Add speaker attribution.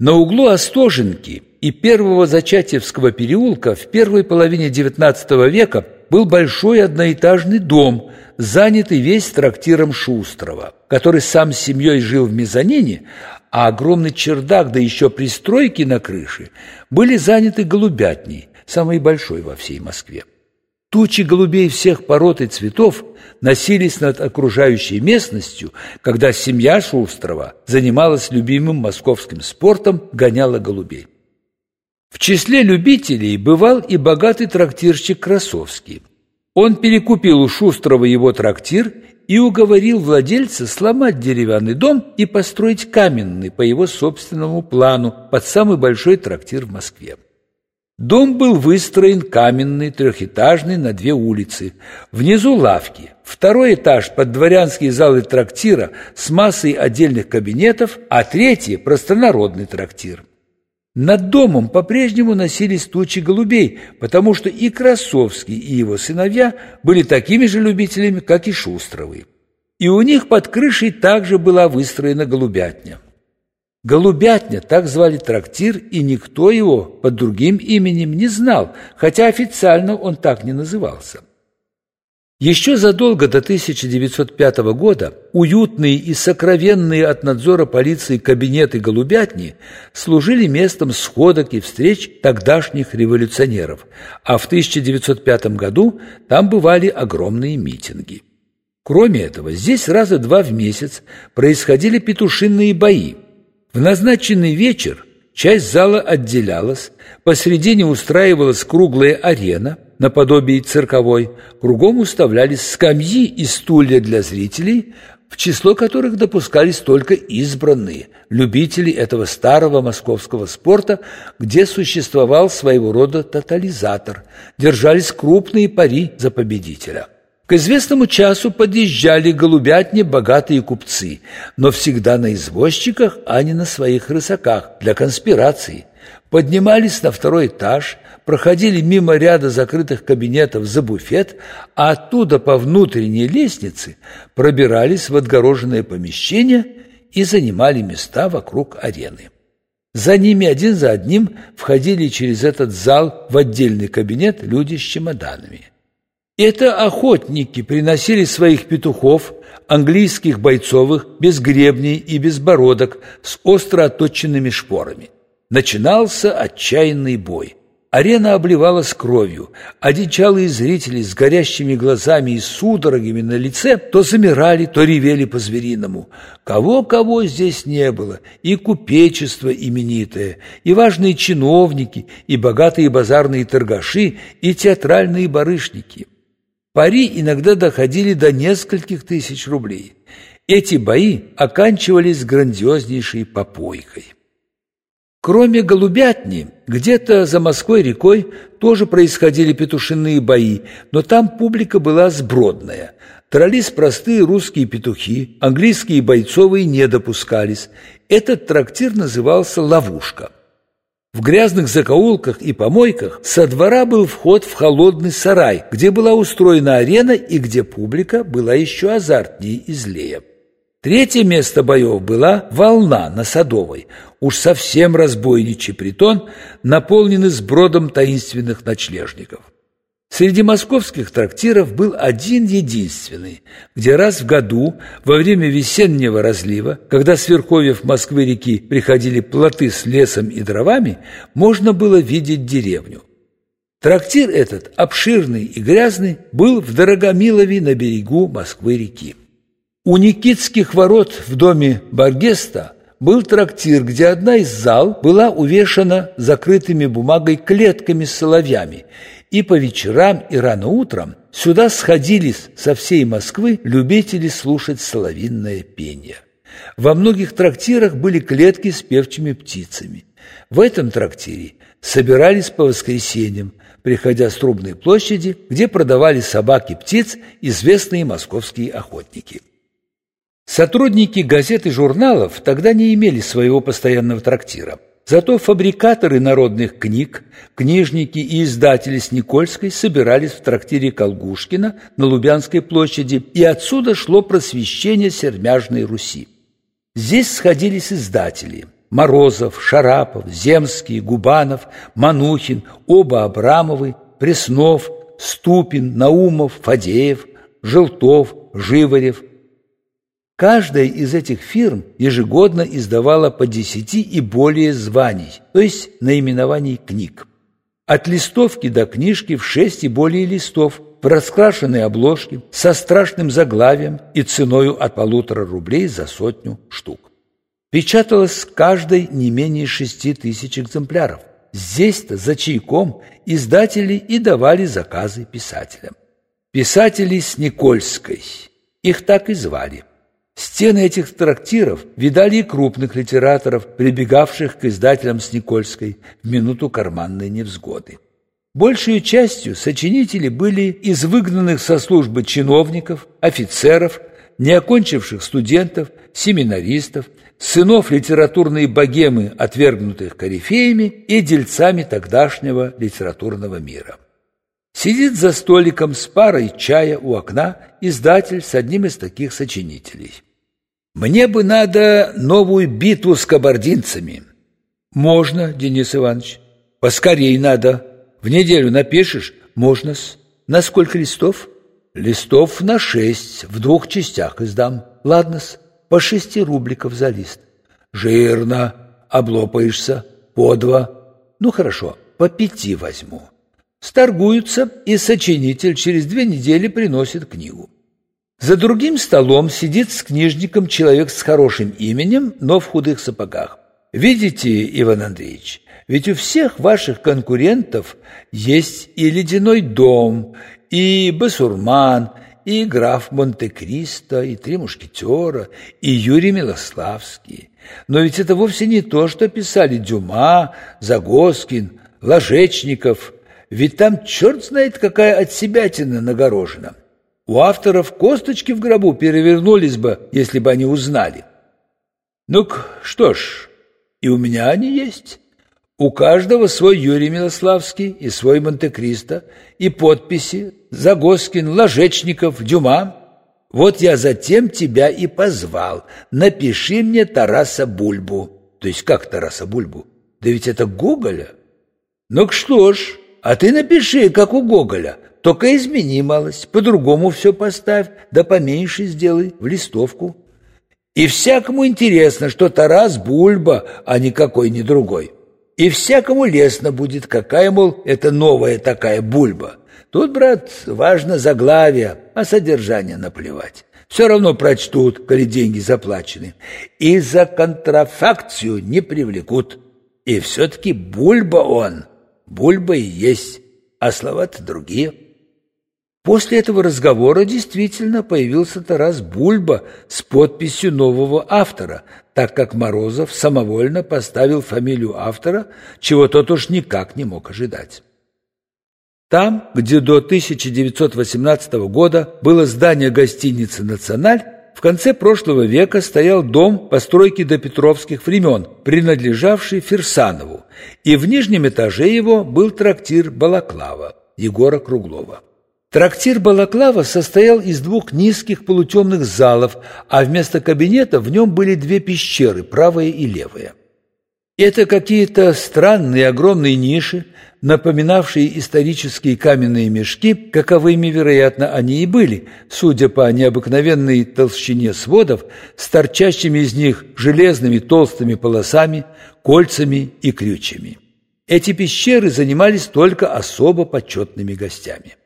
Speaker 1: На углу Остоженки и первого Зачатьевского переулка в первой половине XIX века был большой одноэтажный дом, занятый весь трактиром Шустрова, который сам с семьей жил в мезонине, а огромный чердак, да еще пристройки на крыше, были заняты голубятней, самой большой во всей Москве. Тучи голубей всех пород и цветов носились над окружающей местностью, когда семья Шустрова занималась любимым московским спортом, гоняла голубей. В числе любителей бывал и богатый трактирщик Красовский. Он перекупил у Шустрова его трактир и уговорил владельца сломать деревянный дом и построить каменный по его собственному плану под самый большой трактир в Москве. Дом был выстроен каменный, трехэтажный, на две улицы. Внизу лавки. Второй этаж под дворянские залы трактира с массой отдельных кабинетов, а третий – простонародный трактир. Над домом по-прежнему носились тучи голубей, потому что и Красовский, и его сыновья были такими же любителями, как и Шустровы. И у них под крышей также была выстроена голубятня. Голубятня, так звали трактир, и никто его под другим именем не знал, хотя официально он так не назывался. Еще задолго до 1905 года уютные и сокровенные от надзора полиции кабинеты голубятни служили местом сходок и встреч тогдашних революционеров, а в 1905 году там бывали огромные митинги. Кроме этого, здесь раза два в месяц происходили петушиные бои – в назначенный вечер часть зала отделялась, посредине устраивалась круглая арена, наподобие цирковой, кругом уставлялись скамьи и стулья для зрителей, в число которых допускались только избранные, любители этого старого московского спорта, где существовал своего рода тотализатор, держались крупные пари за победителя. К известному часу подъезжали голубятни богатые купцы, но всегда на извозчиках, а не на своих рысаках для конспирации. Поднимались на второй этаж, проходили мимо ряда закрытых кабинетов за буфет, а оттуда по внутренней лестнице пробирались в отгороженное помещение и занимали места вокруг арены. За ними один за одним входили через этот зал в отдельный кабинет люди с чемоданами. Это охотники приносили своих петухов, английских бойцовых, без гребней и без бородок, с остро отточенными шпорами. Начинался отчаянный бой. Арена обливалась кровью, одичалые зрители с горящими глазами и судорогами на лице то замирали, то ревели по-звериному. Кого-кого здесь не было, и купечество именитое, и важные чиновники, и богатые базарные торгаши, и театральные барышники. Пари иногда доходили до нескольких тысяч рублей. Эти бои оканчивались грандиознейшей попойкой. Кроме голубятни, где-то за Москвой рекой тоже происходили петушиные бои, но там публика была сбродная. Дрались простые русские петухи, английские бойцовые не допускались. Этот трактир назывался «Ловушка». В грязных закоулках и помойках со двора был вход в холодный сарай, где была устроена арена и где публика была еще азартнее и злее. Третье место боев была «Волна» на Садовой, уж совсем разбойничий притон, наполненный сбродом таинственных ночлежников. Среди московских трактиров был один единственный, где раз в году, во время весеннего разлива, когда с верховьев Москвы-реки приходили плоты с лесом и дровами, можно было видеть деревню. Трактир этот, обширный и грязный, был в Дорогомилове на берегу Москвы-реки. У Никитских ворот в доме Баргеста был трактир, где одна из зал была увешана закрытыми бумагой клетками с соловьями – и по вечерам и рано утром сюда сходились со всей Москвы любители слушать соловинное пение. Во многих трактирах были клетки с певчими птицами. В этом трактире собирались по воскресеньям, приходя с Трубной площади, где продавали собак и птиц известные московские охотники. Сотрудники газет и журналов тогда не имели своего постоянного трактира – Зато фабрикаторы народных книг, книжники и издатели с Никольской собирались в трактире Колгушкина на Лубянской площади, и отсюда шло просвещение сермяжной Руси. Здесь сходились издатели Морозов, Шарапов, Земский, Губанов, Манухин, оба Абрамовы, Преснов, Ступин, Наумов, Фадеев, Желтов, Живарев. Каждая из этих фирм ежегодно издавала по десяти и более званий, то есть наименований книг. От листовки до книжки в шесть и более листов, в раскрашенной обложке, со страшным заглавием и ценою от полутора рублей за сотню штук. Печаталось каждой не менее шести тысяч экземпляров. Здесь-то за чайком издатели и давали заказы писателям. Писатели с Никольской, их так и звали. Стены этих трактиров видали и крупных литераторов, прибегавших к издателям с Никольской в минуту карманной невзгоды. Большей частью сочинители были из выгнанных со службы чиновников, офицеров, не окончивших студентов, семинаристов, сынов литературной богемы, отвергнутых корифеями и дельцами тогдашнего литературного мира. Сидит за столиком с парой чая у окна издатель с одним из таких сочинителей. «Мне бы надо новую битву с кабардинцами». «Можно, Денис Иванович. Поскорей надо. В неделю напишешь? Можно-с. На сколько листов?» «Листов на шесть, в двух частях издам. Ладно-с, по шести рубликов за лист». «Жирно. Облопаешься. По два. Ну, хорошо, по пяти возьму». Сторгуются, и сочинитель через две недели приносит книгу. За другим столом сидит с книжником человек с хорошим именем, но в худых сапогах. Видите, Иван Андреевич, ведь у всех ваших конкурентов есть и «Ледяной дом», и «Басурман», и граф Монте-Кристо, и «Три мушкетера», и Юрий Милославский. Но ведь это вовсе не то, что писали Дюма, Загоскин, Ложечников – ведь там черт знает какая отсебятина нагорожена. У авторов косточки в гробу перевернулись бы, если бы они узнали. ну что ж, и у меня они есть. У каждого свой Юрий Милославский и свой Монте-Кристо, и подписи Загоскин, Ложечников, Дюма. Вот я затем тебя и позвал. Напиши мне Тараса Бульбу. То есть как Тараса Бульбу? Да ведь это Гоголя. Ну что ж, а ты напиши, как у Гоголя, только измени малость, по-другому все поставь, да поменьше сделай в листовку. И всякому интересно, что Тарас Бульба, а никакой не другой. И всякому лестно будет, какая, мол, это новая такая Бульба. Тут, брат, важно заглавие, а содержание наплевать. Все равно прочтут, коли деньги заплачены. И за контрафакцию не привлекут. И все-таки Бульба он, Бульба и есть, а слова-то другие. После этого разговора действительно появился Тарас Бульба с подписью нового автора, так как Морозов самовольно поставил фамилию автора, чего тот уж никак не мог ожидать. Там, где до 1918 года было здание гостиницы «Националь», в конце прошлого века стоял дом постройки до петровских времен, принадлежавший Ферсанову, и в нижнем этаже его был трактир «Балаклава» Егора Круглова. Трактир «Балаклава» состоял из двух низких полутемных залов, а вместо кабинета в нем были две пещеры, правая и левая. Это какие-то странные огромные ниши, напоминавшие исторические каменные мешки, каковыми, вероятно, они и были, судя по необыкновенной толщине сводов, с торчащими из них железными толстыми полосами, кольцами и крючьями. Эти пещеры занимались только особо почетными гостями.